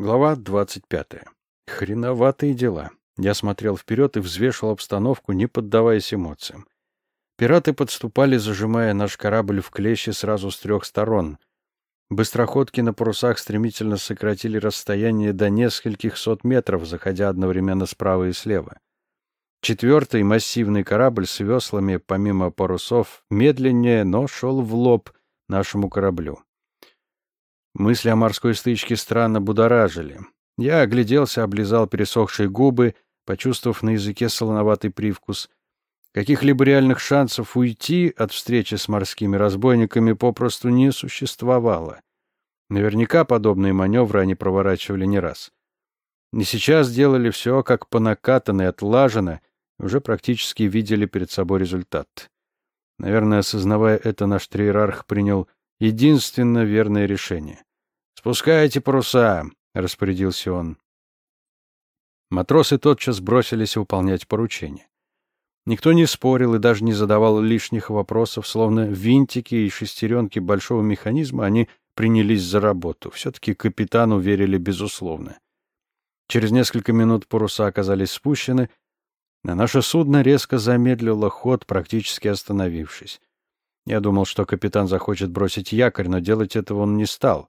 Глава 25. Хреноватые дела. Я смотрел вперед и взвешивал обстановку, не поддаваясь эмоциям. Пираты подступали, зажимая наш корабль в клещи сразу с трех сторон. Быстроходки на парусах стремительно сократили расстояние до нескольких сот метров, заходя одновременно справа и слева. Четвертый массивный корабль с веслами, помимо парусов, медленнее, но шел в лоб нашему кораблю. Мысли о морской стычке странно будоражили. Я огляделся, облизал пересохшие губы, почувствовав на языке солоноватый привкус. Каких-либо реальных шансов уйти от встречи с морскими разбойниками попросту не существовало. Наверняка подобные маневры они проворачивали не раз. И сейчас делали все как по накатанной, отлажено, и уже практически видели перед собой результат. Наверное, осознавая это, наш триерарх принял единственно верное решение. «Спускайте паруса!» — распорядился он. Матросы тотчас бросились выполнять поручение. Никто не спорил и даже не задавал лишних вопросов, словно винтики и шестеренки большого механизма, они принялись за работу. Все-таки капитану верили безусловно. Через несколько минут паруса оказались спущены, а наше судно резко замедлило ход, практически остановившись. Я думал, что капитан захочет бросить якорь, но делать этого он не стал.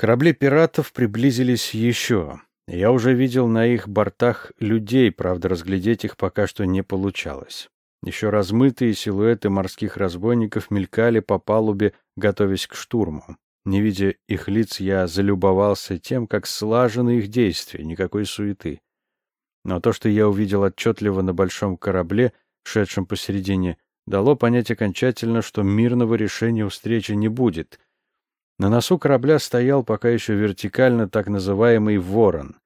Корабли пиратов приблизились еще. Я уже видел на их бортах людей, правда, разглядеть их пока что не получалось. Еще размытые силуэты морских разбойников мелькали по палубе, готовясь к штурму. Не видя их лиц, я залюбовался тем, как слажены их действия, никакой суеты. Но то, что я увидел отчетливо на большом корабле, шедшем посередине, дало понять окончательно, что мирного решения встречи не будет. На носу корабля стоял пока еще вертикально так называемый «ворон».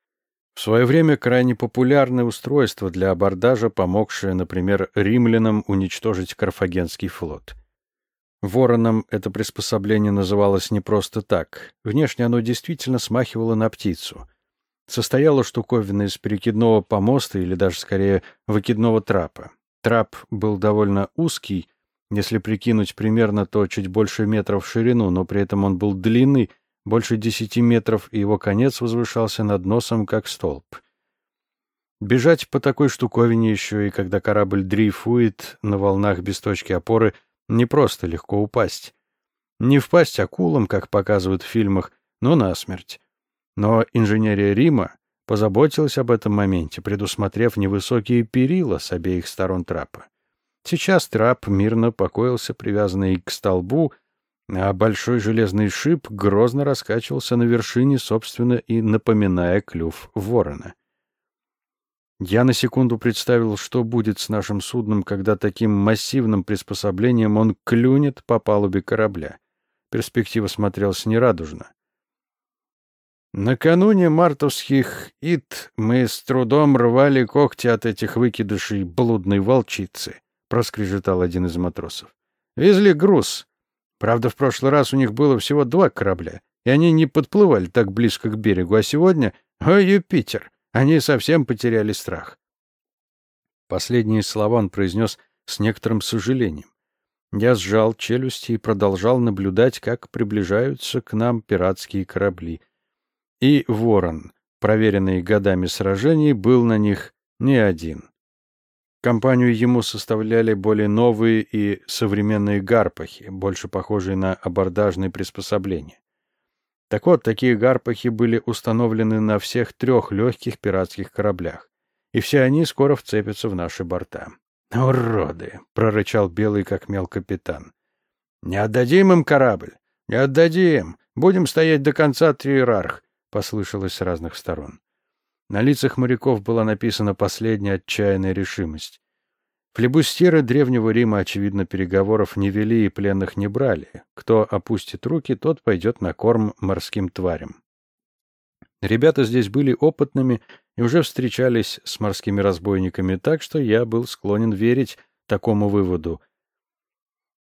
В свое время крайне популярное устройство для абордажа, помогшее, например, римлянам уничтожить Карфагенский флот. Вороном это приспособление называлось не просто так. Внешне оно действительно смахивало на птицу. Состояла штуковина из перекидного помоста или даже скорее выкидного трапа. Трап был довольно узкий, если прикинуть примерно, то чуть больше метров в ширину, но при этом он был длинный, больше десяти метров, и его конец возвышался над носом, как столб. Бежать по такой штуковине еще и когда корабль дрейфует на волнах без точки опоры, не просто легко упасть. Не впасть акулам, как показывают в фильмах, но насмерть. Но инженерия Рима позаботилась об этом моменте, предусмотрев невысокие перила с обеих сторон трапа. Сейчас трап мирно покоился, привязанный к столбу, а большой железный шип грозно раскачивался на вершине, собственно, и напоминая клюв ворона. Я на секунду представил, что будет с нашим судном, когда таким массивным приспособлением он клюнет по палубе корабля. Перспектива смотрелась нерадужно. Накануне мартовских ид мы с трудом рвали когти от этих выкидышей блудной волчицы, проскрежетал один из матросов. Везли груз. Правда, в прошлый раз у них было всего два корабля, и они не подплывали так близко к берегу, а сегодня, о, Юпитер, они совсем потеряли страх. Последние слова он произнес с некоторым сожалением. Я сжал челюсти и продолжал наблюдать, как приближаются к нам пиратские корабли — и ворон, проверенный годами сражений, был на них не один. Компанию ему составляли более новые и современные гарпахи, больше похожие на абордажные приспособления. Так вот, такие гарпахи были установлены на всех трех легких пиратских кораблях, и все они скоро вцепятся в наши борта. «Уроды!» — прорычал белый как мел капитан. «Не отдадим им корабль! Не отдадим! Будем стоять до конца, триерарх! послышалось с разных сторон. На лицах моряков была написана последняя отчаянная решимость. Флебустеры Древнего Рима, очевидно, переговоров не вели и пленных не брали. Кто опустит руки, тот пойдет на корм морским тварям. Ребята здесь были опытными и уже встречались с морскими разбойниками, так что я был склонен верить такому выводу.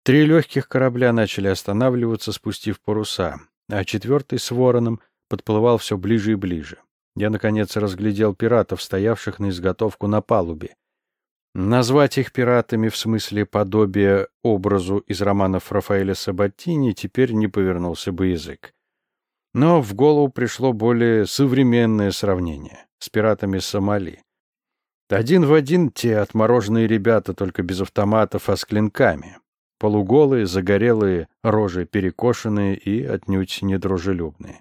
Три легких корабля начали останавливаться, спустив паруса, а четвертый с вороном — подплывал все ближе и ближе. Я, наконец, разглядел пиратов, стоявших на изготовку на палубе. Назвать их пиратами в смысле подобия образу из романов Рафаэля Сабатини теперь не повернулся бы язык. Но в голову пришло более современное сравнение с пиратами Сомали. Один в один те отмороженные ребята, только без автоматов, а с клинками. Полуголые, загорелые, рожи перекошенные и отнюдь недружелюбные.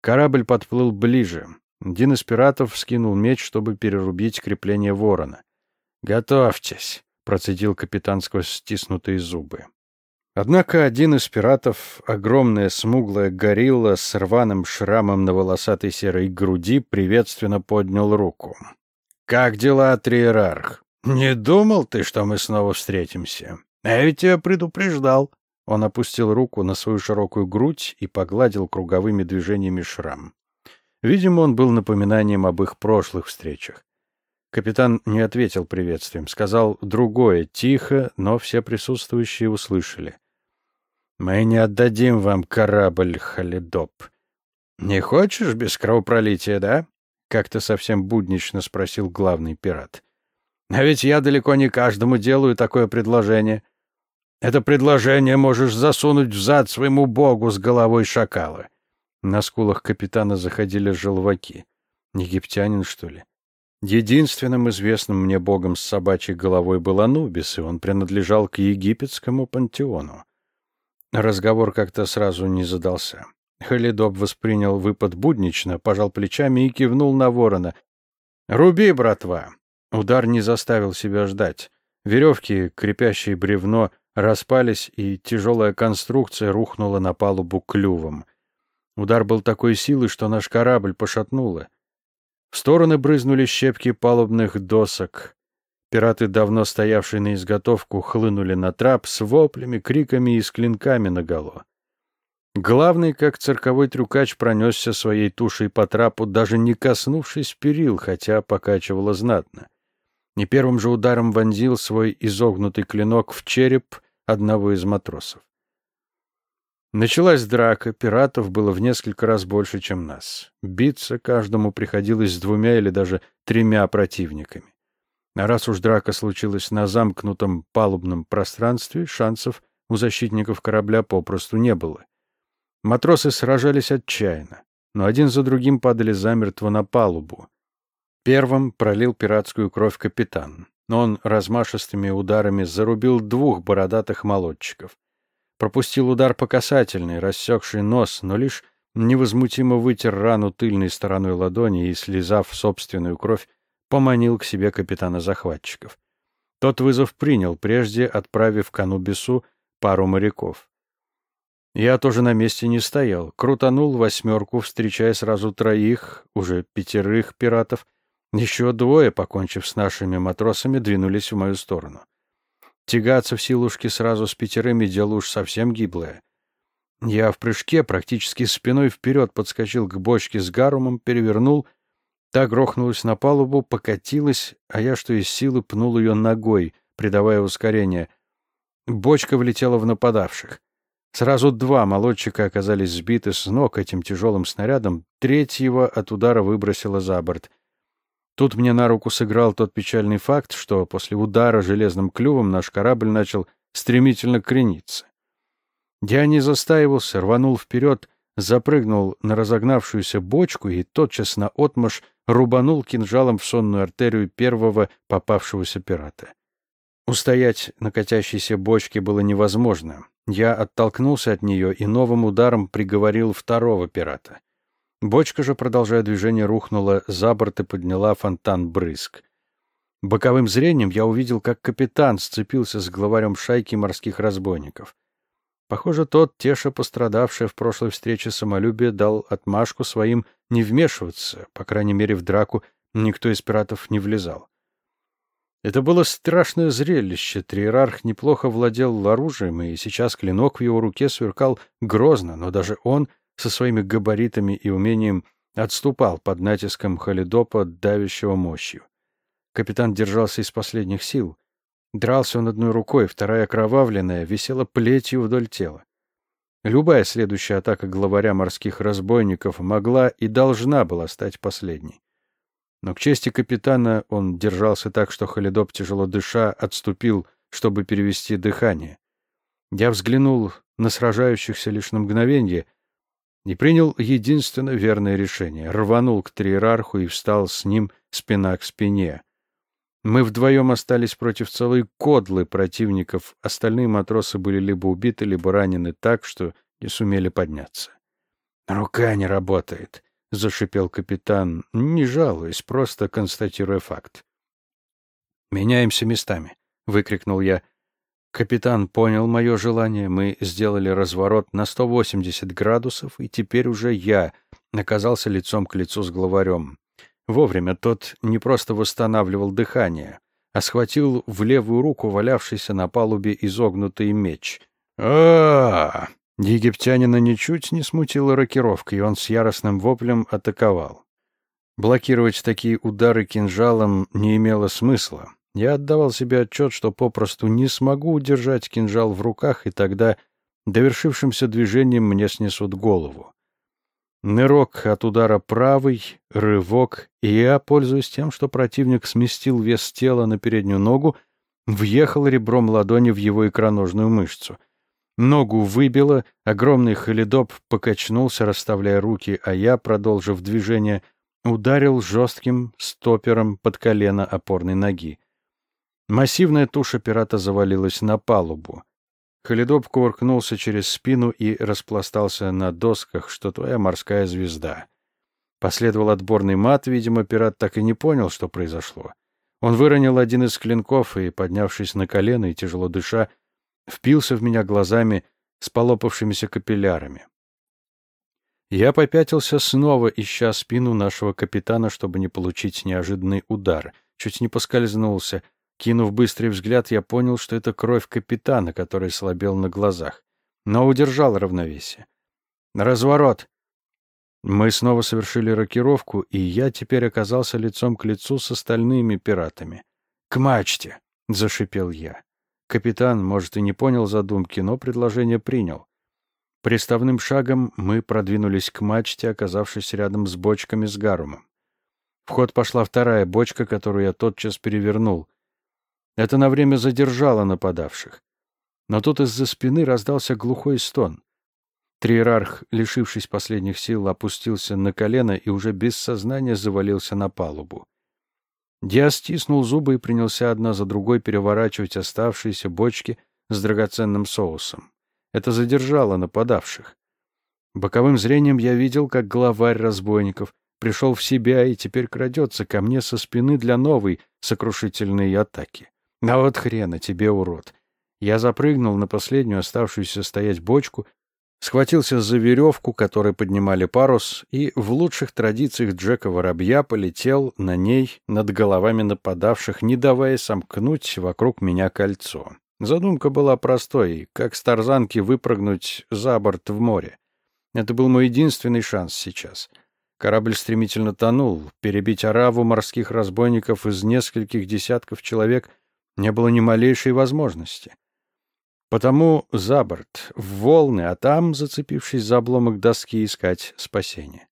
Корабль подплыл ближе. Один из пиратов скинул меч, чтобы перерубить крепление ворона. «Готовьтесь», — процедил капитан сквозь стиснутые зубы. Однако один из пиратов, огромная смуглая горилла с рваным шрамом на волосатой серой груди, приветственно поднял руку. «Как дела, Триерарх? Не думал ты, что мы снова встретимся? Я ведь тебя предупреждал». Он опустил руку на свою широкую грудь и погладил круговыми движениями шрам. Видимо, он был напоминанием об их прошлых встречах. Капитан не ответил приветствием, сказал другое, тихо, но все присутствующие услышали. «Мы не отдадим вам корабль, Халидоп. Не хочешь без кровопролития, да?» Как-то совсем буднично спросил главный пират. «А ведь я далеко не каждому делаю такое предложение. Это предложение можешь засунуть в зад своему богу с головой шакала». На скулах капитана заходили желваки. Египтянин, что ли? Единственным известным мне богом с собачьей головой был Анубис, и он принадлежал к египетскому пантеону. Разговор как-то сразу не задался. Халидоб воспринял выпад буднично, пожал плечами и кивнул на ворона. «Руби, братва!» Удар не заставил себя ждать. Веревки, крепящие бревно, распались, и тяжелая конструкция рухнула на палубу клювом. Удар был такой силы, что наш корабль пошатнуло. В стороны брызнули щепки палубных досок. Пираты, давно стоявшие на изготовку, хлынули на трап с воплями, криками и с клинками наголо. Главный, как цирковой трюкач, пронесся своей тушей по трапу, даже не коснувшись перил, хотя покачивало знатно. Не первым же ударом вонзил свой изогнутый клинок в череп одного из матросов. Началась драка, пиратов было в несколько раз больше, чем нас. Биться каждому приходилось с двумя или даже тремя противниками. А раз уж драка случилась на замкнутом палубном пространстве, шансов у защитников корабля попросту не было. Матросы сражались отчаянно, но один за другим падали замертво на палубу. Первым пролил пиратскую кровь капитан. но Он размашистыми ударами зарубил двух бородатых молодчиков. Пропустил удар по касательной, рассекший нос, но лишь невозмутимо вытер рану тыльной стороной ладони и, слезав собственную кровь, поманил к себе капитана захватчиков. Тот вызов принял, прежде отправив к Анубису пару моряков. Я тоже на месте не стоял, крутанул восьмерку, встречая сразу троих, уже пятерых пиратов. Еще двое, покончив с нашими матросами, двинулись в мою сторону. Тягаться в силушке сразу с пятерыми дело уж совсем гиблое. Я в прыжке практически спиной вперед подскочил к бочке с гарумом, перевернул, та грохнулась на палубу, покатилась, а я что из силы пнул ее ногой, придавая ускорение. Бочка влетела в нападавших. Сразу два молодчика оказались сбиты с ног этим тяжелым снарядом, третьего от удара выбросило за борт — Тут мне на руку сыграл тот печальный факт, что после удара железным клювом наш корабль начал стремительно крениться. Я не застаивался, рванул вперед, запрыгнул на разогнавшуюся бочку и тотчас на отмаш рубанул кинжалом в сонную артерию первого попавшегося пирата. Устоять на катящейся бочке было невозможно. Я оттолкнулся от нее и новым ударом приговорил второго пирата — Бочка же, продолжая движение, рухнула за борт и подняла фонтан брызг. Боковым зрением я увидел, как капитан сцепился с главарем шайки морских разбойников. Похоже, тот, теша пострадавший в прошлой встрече самолюбие, дал отмашку своим не вмешиваться, по крайней мере, в драку никто из пиратов не влезал. Это было страшное зрелище. Триерарх неплохо владел оружием, и сейчас клинок в его руке сверкал грозно, но даже он — со своими габаритами и умением отступал под натиском Халидопа, давящего мощью. Капитан держался из последних сил. Дрался он одной рукой, вторая окровавленная, висела плетью вдоль тела. Любая следующая атака главаря морских разбойников могла и должна была стать последней. Но к чести капитана он держался так, что Халидоп, тяжело дыша, отступил, чтобы перевести дыхание. Я взглянул на сражающихся лишь на мгновенье, И принял единственно верное решение. Рванул к триерарху и встал с ним спина к спине. Мы вдвоем остались против целой кодлы противников. Остальные матросы были либо убиты, либо ранены так, что не сумели подняться. «Рука не работает», — зашипел капитан, не жалуясь, просто констатируя факт. «Меняемся местами», — выкрикнул я. Капитан понял мое желание, мы сделали разворот на 180 градусов, и теперь уже я оказался лицом к лицу с главарем. Вовремя тот не просто восстанавливал дыхание, а схватил в левую руку валявшийся на палубе изогнутый меч. а, -а, -а Египтянина ничуть не смутила рокировка, и он с яростным воплем атаковал. Блокировать такие удары кинжалом не имело смысла. Я отдавал себе отчет, что попросту не смогу удержать кинжал в руках, и тогда довершившимся движением мне снесут голову. Нырок от удара правый, рывок, и я, пользуясь тем, что противник сместил вес тела на переднюю ногу, въехал ребром ладони в его икроножную мышцу. Ногу выбило, огромный холидоп покачнулся, расставляя руки, а я, продолжив движение, ударил жестким стопером под колено опорной ноги. Массивная туша пирата завалилась на палубу. Халидоп кувыркнулся через спину и распластался на досках, что твоя морская звезда. Последовал отборный мат, видимо, пират так и не понял, что произошло. Он выронил один из клинков и, поднявшись на колено и тяжело дыша, впился в меня глазами с полопавшимися капиллярами. Я попятился снова, ища спину нашего капитана, чтобы не получить неожиданный удар. Чуть не поскользнулся, Кинув быстрый взгляд, я понял, что это кровь капитана, который слабел на глазах, но удержал равновесие. Разворот. Мы снова совершили рокировку, и я теперь оказался лицом к лицу с остальными пиратами. «К мачте!» — зашипел я. Капитан, может, и не понял задумки, но предложение принял. Приставным шагом мы продвинулись к мачте, оказавшись рядом с бочками с гарумом. В ход пошла вторая бочка, которую я тотчас перевернул. Это на время задержало нападавших. Но тут из-за спины раздался глухой стон. Триерарх, лишившись последних сил, опустился на колено и уже без сознания завалился на палубу. Диас стиснул зубы и принялся одна за другой переворачивать оставшиеся бочки с драгоценным соусом. Это задержало нападавших. Боковым зрением я видел, как главарь разбойников пришел в себя и теперь крадется ко мне со спины для новой сокрушительной атаки. А вот хрена тебе, урод. Я запрыгнул на последнюю оставшуюся стоять бочку, схватился за веревку, которой поднимали парус, и в лучших традициях Джека Воробья полетел на ней над головами нападавших, не давая сомкнуть вокруг меня кольцо. Задумка была простой, как с тарзанки выпрыгнуть за борт в море. Это был мой единственный шанс сейчас. Корабль стремительно тонул. Перебить ораву морских разбойников из нескольких десятков человек — не было ни малейшей возможности. Потому за борт, в волны, а там, зацепившись за обломок доски, искать спасение.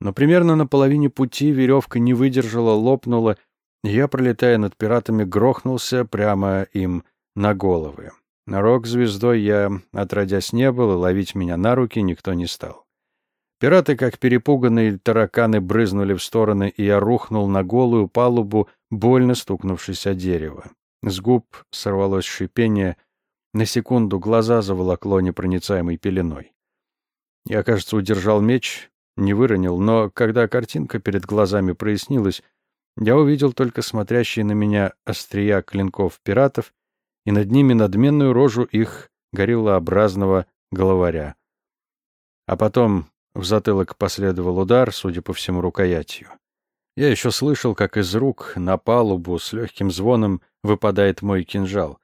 Но примерно на половине пути веревка не выдержала, лопнула, и я, пролетая над пиратами, грохнулся прямо им на головы. На рок-звездой я, отродясь, не был, и ловить меня на руки никто не стал. Пираты, как перепуганные тараканы, брызнули в стороны, и я рухнул на голую палубу, больно стукнувшись о дерево. С губ сорвалось шипение. На секунду глаза заволокло непроницаемой пеленой. Я, кажется, удержал меч, не выронил, но когда картинка перед глазами прояснилась, я увидел только смотрящие на меня острия клинков пиратов и над ними надменную рожу их гориллообразного головаря. А потом в затылок последовал удар, судя по всему, рукоятью. Я еще слышал, как из рук на палубу с легким звоном выпадает мой кинжал.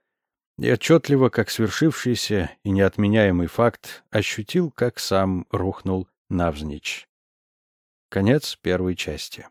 И отчетливо, как свершившийся и неотменяемый факт, ощутил, как сам рухнул навзничь. Конец первой части.